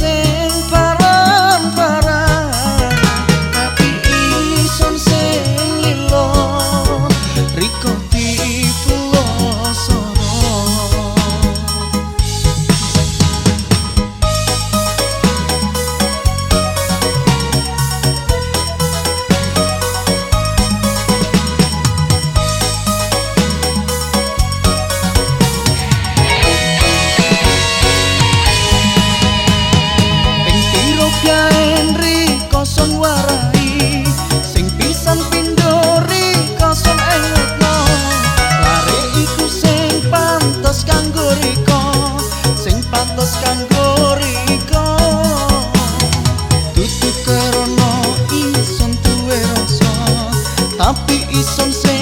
sé. ngantos kanggo riko Tutu karono isun tuwe rasa. Tapi isun sing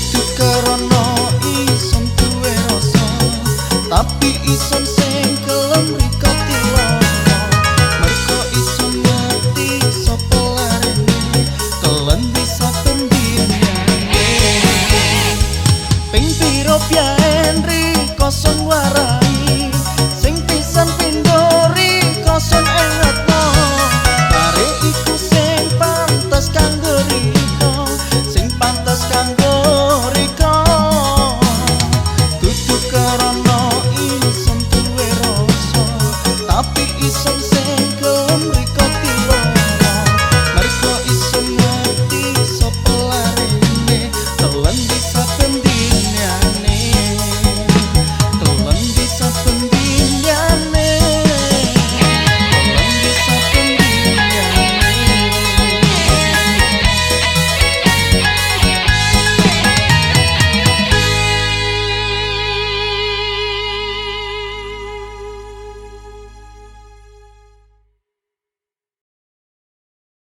Wujud karena isun duwe rasa tapi isun si